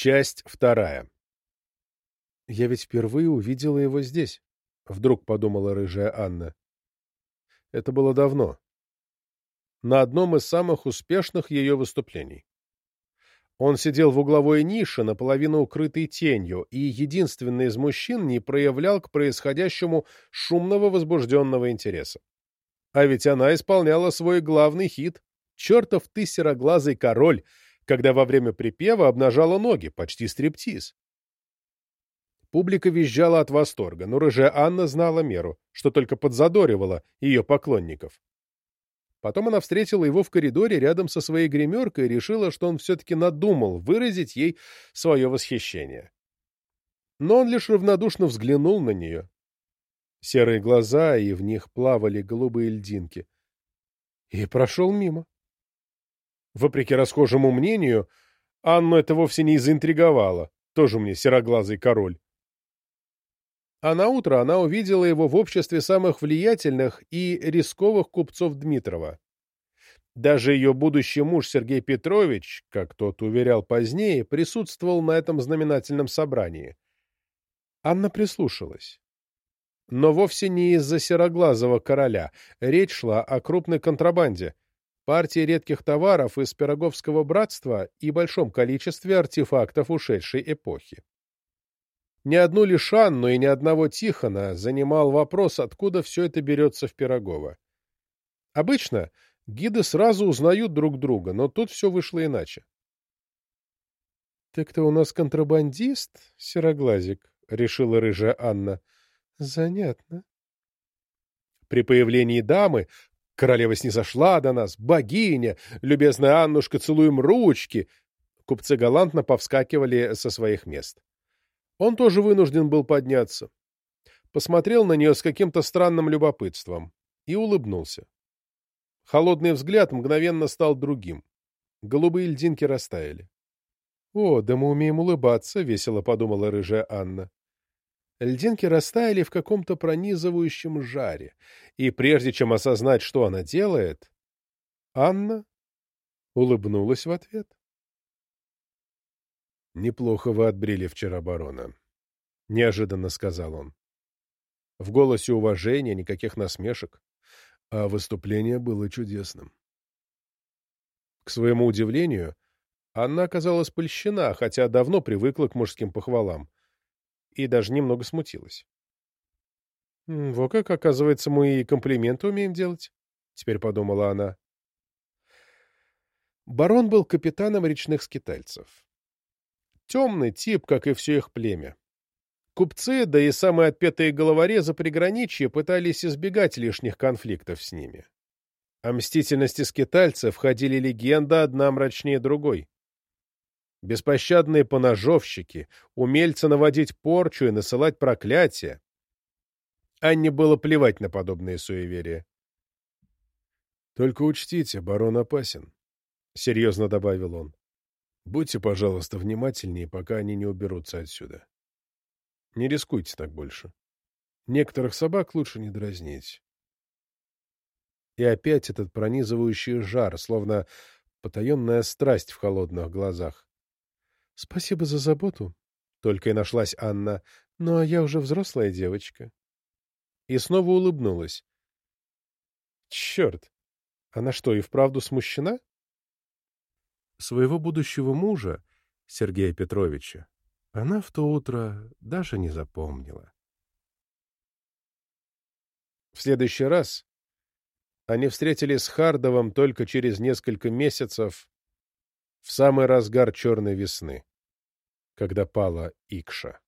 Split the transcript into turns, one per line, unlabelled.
Часть вторая. «Я ведь впервые увидела его здесь», — вдруг подумала рыжая Анна. Это было давно. На одном из самых успешных ее выступлений. Он сидел в угловой нише, наполовину укрытой тенью, и единственный из мужчин не проявлял к происходящему шумного возбужденного интереса. А ведь она исполняла свой главный хит «Чертов ты сероглазый король», когда во время припева обнажала ноги, почти стриптиз. Публика визжала от восторга, но рыжая Анна знала меру, что только подзадоривала ее поклонников. Потом она встретила его в коридоре рядом со своей гримеркой и решила, что он все-таки надумал выразить ей свое восхищение. Но он лишь равнодушно взглянул на нее. Серые глаза, и в них плавали голубые льдинки. И прошел мимо. Вопреки расхожему мнению, Анну это вовсе не заинтриговало. Тоже мне сероглазый король. А на утро она увидела его в обществе самых влиятельных и рисковых купцов Дмитрова. Даже ее будущий муж Сергей Петрович, как тот уверял позднее, присутствовал на этом знаменательном собрании. Анна прислушалась. Но вовсе не из-за сероглазого короля. Речь шла о крупной контрабанде, партии редких товаров из Пироговского братства и большом количестве артефактов ушедшей эпохи. Ни одну лишь Анну и ни одного Тихона занимал вопрос, откуда все это берется в Пирогово. Обычно гиды сразу узнают друг друга, но тут все вышло иначе. — Ты кто у нас контрабандист, сероглазик? — решила рыжая Анна. — Занятно. При появлении дамы королева снизошла до нас, богиня, любезная Аннушка, целуем ручки. Купцы галантно повскакивали со своих мест. Он тоже вынужден был подняться. Посмотрел на нее с каким-то странным любопытством и улыбнулся. Холодный взгляд мгновенно стал другим. Голубые льдинки растаяли. «О, да мы умеем улыбаться», — весело подумала рыжая Анна. Льдинки растаяли в каком-то пронизывающем жаре, и прежде чем осознать, что она делает, Анна улыбнулась в ответ. «Неплохо вы отбрили вчера барона», — неожиданно сказал он. В голосе уважения, никаких насмешек, а выступление было чудесным. К своему удивлению, она оказалась польщена, хотя давно привыкла к мужским похвалам, и даже немного смутилась. «Во как, оказывается, мы и комплименты умеем делать», — теперь подумала она. Барон был капитаном речных скитальцев. Темный тип, как и все их племя. Купцы, да и самые отпетые головорезы приграничья пытались избегать лишних конфликтов с ними. О мстительности скитальцев ходили легенды одна мрачнее другой. Беспощадные поножовщики, умельцы наводить порчу и насылать проклятия. Анне было плевать на подобные суеверия. «Только учтите, барон опасен», — серьезно добавил он. Будьте, пожалуйста, внимательнее, пока они не уберутся отсюда. Не рискуйте так больше. Некоторых собак лучше не дразнить. И опять этот пронизывающий жар, словно потаенная страсть в холодных глазах. — Спасибо за заботу, — только и нашлась Анна, — но я уже взрослая девочка. И снова улыбнулась. — Черт! Она что, и вправду смущена? Своего будущего мужа, Сергея Петровича, она в то утро даже не запомнила. В следующий раз они встретились с Хардовым только через несколько месяцев в самый разгар черной весны, когда пала Икша.